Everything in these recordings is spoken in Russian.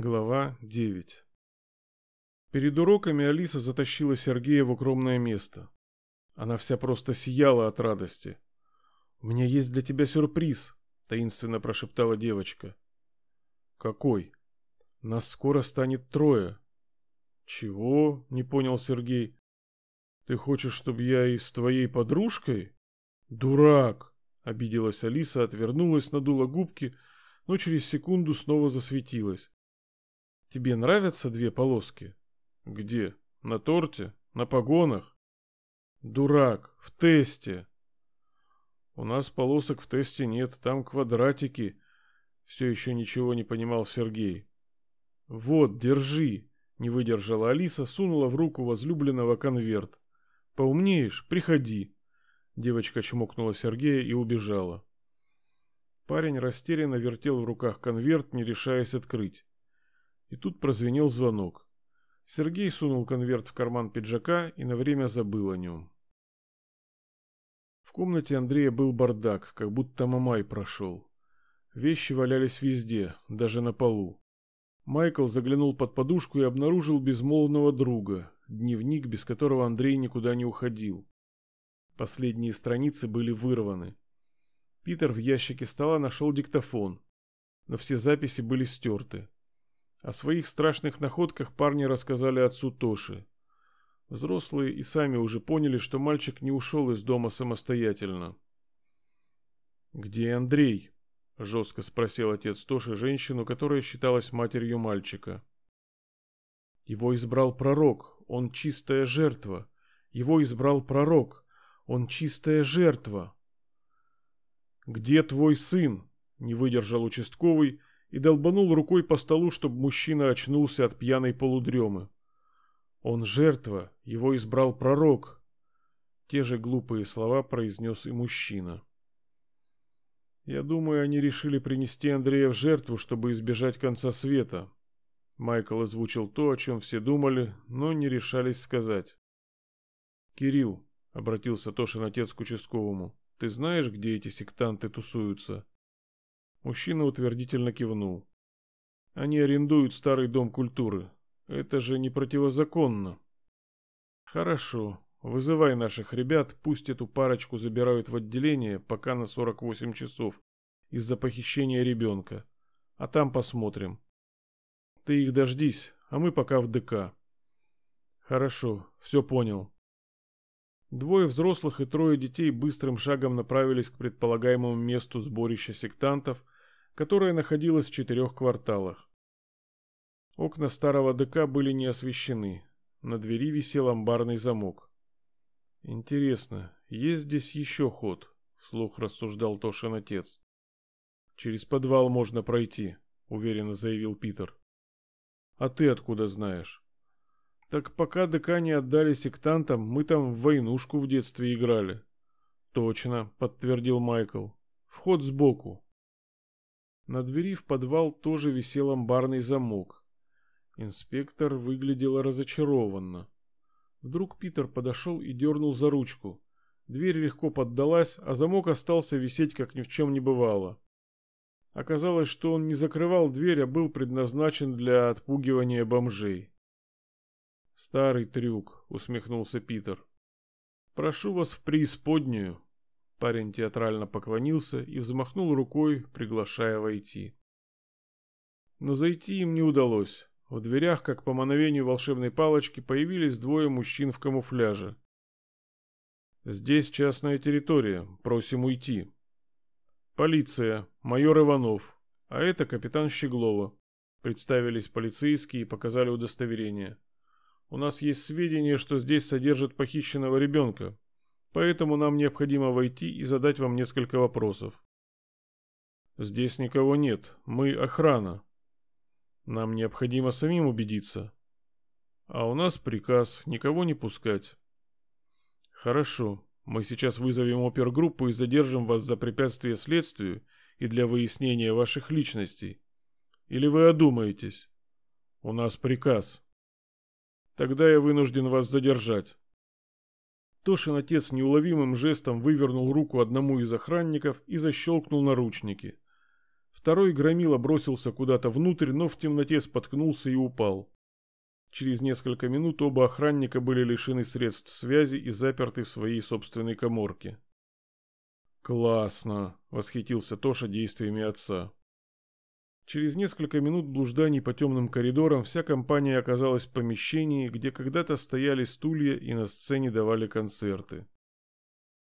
Глава 9 Перед уроками Алиса затащила Сергея в укромное место. Она вся просто сияла от радости. «У меня есть для тебя сюрприз», — таинственно прошептала девочка. «Какой?» «Нас скоро станет трое». «Чего?» — не понял Сергей. «Ты хочешь, чтобы я и с твоей подружкой?» «Дурак!» — обиделась Алиса, отвернулась, надула губки, но через секунду снова засветилась. Тебе нравятся две полоски? Где? На торте? На погонах? Дурак, в тесте. У нас полосок в тесте нет, там квадратики. Все еще ничего не понимал Сергей. Вот, держи. Не выдержала Алиса, сунула в руку возлюбленного конверт. Поумнеешь, приходи. Девочка чмокнула Сергея и убежала. Парень растерянно вертел в руках конверт, не решаясь открыть. И тут прозвенел звонок. Сергей сунул конверт в карман пиджака и на время забыл о нем. В комнате Андрея был бардак, как будто Мамай прошел. Вещи валялись везде, даже на полу. Майкл заглянул под подушку и обнаружил безмолвного друга, дневник, без которого Андрей никуда не уходил. Последние страницы были вырваны. Питер в ящике стола нашел диктофон, но все записи были стерты. О своих страшных находках парни рассказали отцу Тоши. Взрослые и сами уже поняли, что мальчик не ушел из дома самостоятельно. «Где Андрей?» – жестко спросил отец Тоши женщину, которая считалась матерью мальчика. «Его избрал пророк, он чистая жертва. Его избрал пророк, он чистая жертва». «Где твой сын?» – не выдержал участковый и долбанул рукой по столу, чтобы мужчина очнулся от пьяной полудремы. Он жертва, его избрал пророк. Те же глупые слова произнес и мужчина. Я думаю, они решили принести Андрея в жертву, чтобы избежать конца света. Майкл озвучил то, о чем все думали, но не решались сказать. «Кирилл», — обратился Тошин отец к участковому, — «ты знаешь, где эти сектанты тусуются?» Мужчина утвердительно кивнул. Они арендуют старый дом культуры. Это же не противозаконно. Хорошо. Вызывай наших ребят, пусть эту парочку забирают в отделение пока на 48 часов из-за похищения ребенка. А там посмотрим. Ты их дождись, а мы пока в ДК. Хорошо, все понял. Двое взрослых и трое детей быстрым шагом направились к предполагаемому месту сборища сектантов, которое находилось в четырех кварталах. Окна старого ДК были не освещены. На двери висел амбарный замок. Интересно, есть здесь еще ход? Вслух рассуждал Тошин отец. Через подвал можно пройти, уверенно заявил Питер. А ты откуда знаешь? Так пока ДК не отдали сектантам, мы там в войнушку в детстве играли. Точно, подтвердил Майкл. Вход сбоку. На двери в подвал тоже висел амбарный замок. Инспектор выглядел разочарованно. Вдруг Питер подошел и дернул за ручку. Дверь легко поддалась, а замок остался висеть, как ни в чем не бывало. Оказалось, что он не закрывал дверь, а был предназначен для отпугивания бомжей. Старый трюк, усмехнулся Питер. Прошу вас в преисподнюю. Парень театрально поклонился и взмахнул рукой, приглашая войти. Но зайти им не удалось. В дверях, как по мановению волшебной палочки, появились двое мужчин в камуфляже. «Здесь частная территория. Просим уйти». «Полиция. Майор Иванов. А это капитан Щеглова». Представились полицейские и показали удостоверение. У нас есть сведения, что здесь содержат похищенного ребенка, поэтому нам необходимо войти и задать вам несколько вопросов. Здесь никого нет, мы охрана. Нам необходимо самим убедиться. А у нас приказ никого не пускать. Хорошо, мы сейчас вызовем опергруппу и задержим вас за препятствие следствию и для выяснения ваших личностей. Или вы одумаетесь? У нас приказ. Тогда я вынужден вас задержать. Тошин отец неуловимым жестом вывернул руку одному из охранников и защелкнул наручники. Второй громила бросился куда-то внутрь, но в темноте споткнулся и упал. Через несколько минут оба охранника были лишены средств связи и заперты в своей собственной коморке. «Классно!» — восхитился Тоша действиями отца. Через несколько минут блужданий по темным коридорам вся компания оказалась в помещении, где когда-то стояли стулья и на сцене давали концерты.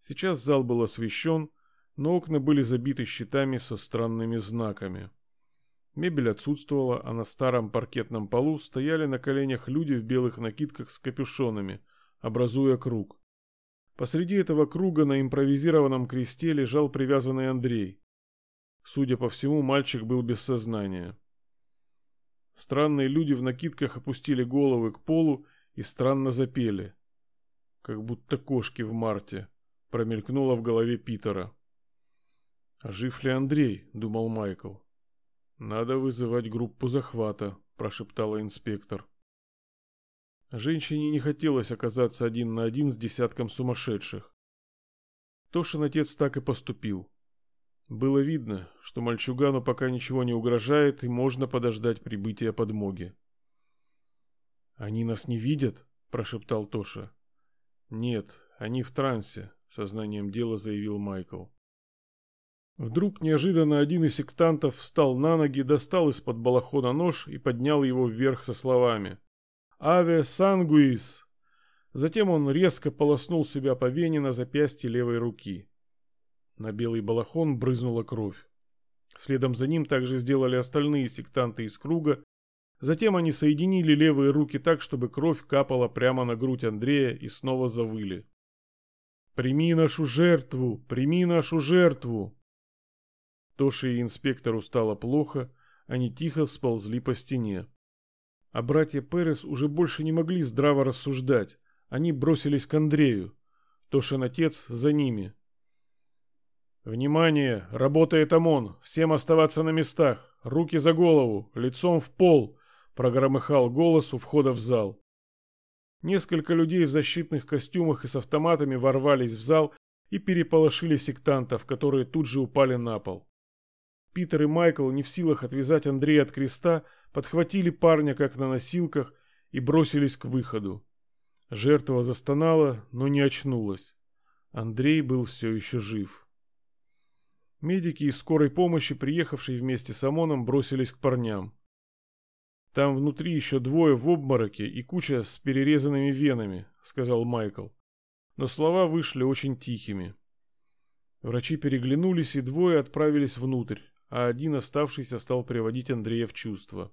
Сейчас зал был освещен, но окна были забиты щитами со странными знаками. Мебель отсутствовала, а на старом паркетном полу стояли на коленях люди в белых накидках с капюшонами, образуя круг. Посреди этого круга на импровизированном кресте лежал привязанный Андрей. Судя по всему, мальчик был без сознания. Странные люди в накидках опустили головы к полу и странно запели. Как будто кошки в марте, промелькнуло в голове Питера. «А жив ли Андрей?» – думал Майкл. «Надо вызывать группу захвата», – прошептала инспектор. Женщине не хотелось оказаться один на один с десятком сумасшедших. Тошин отец так и поступил. Было видно, что мальчугану пока ничего не угрожает и можно подождать прибытия подмоги. «Они нас не видят?» – прошептал Тоша. «Нет, они в трансе», – сознанием дела заявил Майкл. Вдруг неожиданно один из сектантов встал на ноги, достал из-под балахона нож и поднял его вверх со словами «Аве сангуис!». Затем он резко полоснул себя по вене на запястье левой руки. На белый балахон брызнула кровь. Следом за ним также сделали остальные сектанты из круга. Затем они соединили левые руки так, чтобы кровь капала прямо на грудь Андрея и снова завыли. «Прими нашу жертву! Прими нашу жертву!» Тоше и инспектору стало плохо, они тихо сползли по стене. А братья Перес уже больше не могли здраво рассуждать. Они бросились к Андрею. Тошин отец за ними. «Внимание! Работает ОМОН! Всем оставаться на местах! Руки за голову! Лицом в пол!» Прогромыхал голос у входа в зал. Несколько людей в защитных костюмах и с автоматами ворвались в зал и переполошили сектантов, которые тут же упали на пол. Питер и Майкл, не в силах отвязать Андрея от креста, подхватили парня как на носилках и бросились к выходу. Жертва застонала, но не очнулась. Андрей был все еще жив. Медики из скорой помощи, приехавшие вместе с ОМОНом, бросились к парням. «Там внутри еще двое в обмороке и куча с перерезанными венами», — сказал Майкл. Но слова вышли очень тихими. Врачи переглянулись, и двое отправились внутрь, а один оставшийся стал приводить Андрея в чувство.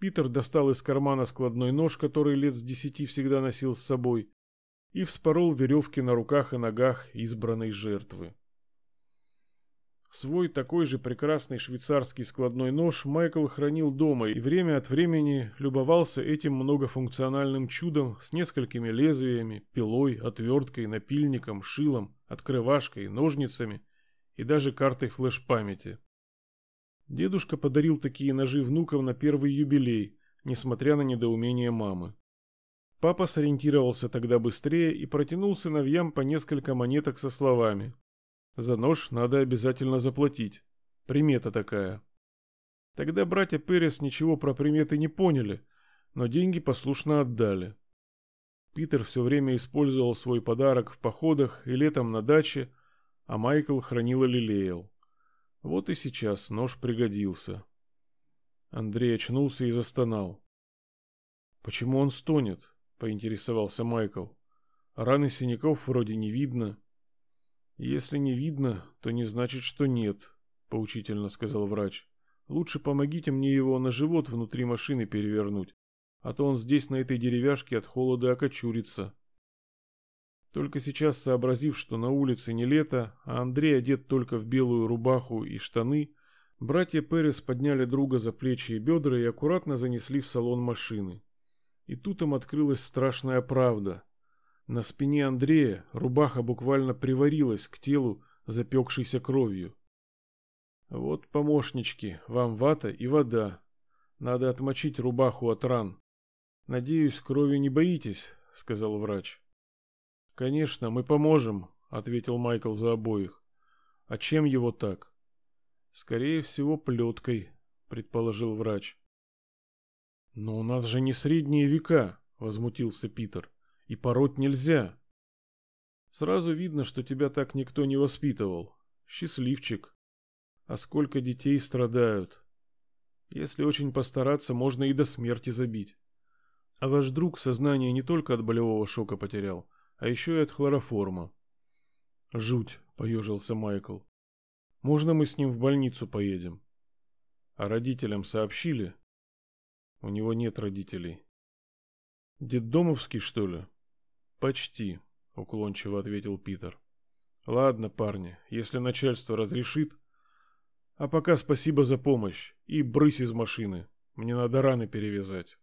Питер достал из кармана складной нож, который лет с десяти всегда носил с собой, и вспорол веревки на руках и ногах избранной жертвы. Свой такой же прекрасный швейцарский складной нож Майкл хранил дома и время от времени любовался этим многофункциональным чудом с несколькими лезвиями, пилой, отверткой, напильником, шилом, открывашкой, ножницами и даже картой флеш-памяти. Дедушка подарил такие ножи внукам на первый юбилей, несмотря на недоумение мамы. Папа сориентировался тогда быстрее и протянул сыновьям по несколько монеток со словами за нож надо обязательно заплатить. Примета такая. Тогда братья Перес ничего про приметы не поняли, но деньги послушно отдали. Питер все время использовал свой подарок в походах и летом на даче, а Майкл хранил и лелеял. Вот и сейчас нож пригодился. Андрей очнулся и застонал. «Почему он стонет?» — поинтересовался Майкл. «Раны синяков вроде не видно». «Если не видно, то не значит, что нет», — поучительно сказал врач. «Лучше помогите мне его на живот внутри машины перевернуть, а то он здесь на этой деревяшке от холода окочурится». Только сейчас сообразив, что на улице не лето, а Андрей одет только в белую рубаху и штаны, братья Перес подняли друга за плечи и бедра и аккуратно занесли в салон машины. И тут им открылась страшная правда. На спине Андрея рубаха буквально приварилась к телу, запекшейся кровью. «Вот, помощнички, вам вата и вода. Надо отмочить рубаху от ран. Надеюсь, крови не боитесь», — сказал врач. «Конечно, мы поможем», — ответил Майкл за обоих. «А чем его так?» Скорее всего, плеткой, предположил врач. Но у нас же не средние века, возмутился Питер. И пороть нельзя. Сразу видно, что тебя так никто не воспитывал. Счастливчик. А сколько детей страдают. Если очень постараться, можно и до смерти забить. А ваш друг сознание не только от болевого шока потерял, а еще и от хлороформа. Жуть, поежился Майкл. Можно мы с ним в больницу поедем? А родителям сообщили? У него нет родителей. Детдомовский, что ли? Почти, уклончиво ответил Питер. Ладно, парни, если начальство разрешит. А пока спасибо за помощь и брысь из машины. Мне надо раны перевязать.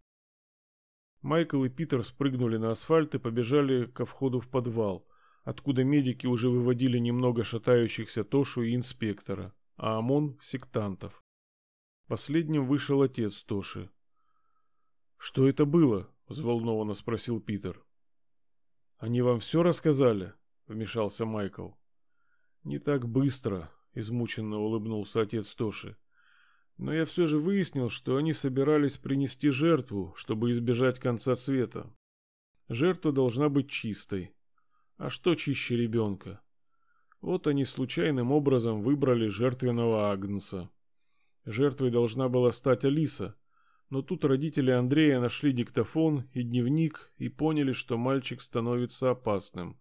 Майкл и Питер спрыгнули на асфальт и побежали ко входу в подвал, откуда медики уже выводили немного шатающихся Тошу и инспектора, а ОМОН — сектантов. Последним вышел отец Тоши. «Что это было?» — взволнованно спросил Питер. «Они вам все рассказали?» — вмешался Майкл. «Не так быстро», — измученно улыбнулся отец Тоши. Но я все же выяснил, что они собирались принести жертву, чтобы избежать конца света. Жертва должна быть чистой. А что чище ребенка? Вот они случайным образом выбрали жертвенного агнца. Жертвой должна была стать Алиса, но тут родители Андрея нашли диктофон и дневник и поняли, что мальчик становится опасным.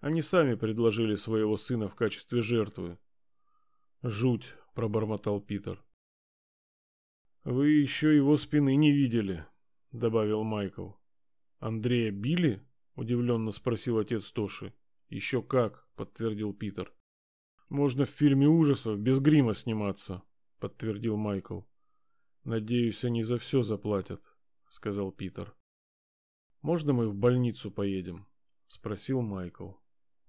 Они сами предложили своего сына в качестве жертвы. «Жуть», — пробормотал Питер. «Вы еще его спины не видели», — добавил Майкл. «Андрея били?» — удивленно спросил отец Тоши. «Еще как», — подтвердил Питер. «Можно в фильме ужасов без грима сниматься», — подтвердил Майкл. «Надеюсь, они за все заплатят», — сказал Питер. «Можно мы в больницу поедем?» — спросил Майкл.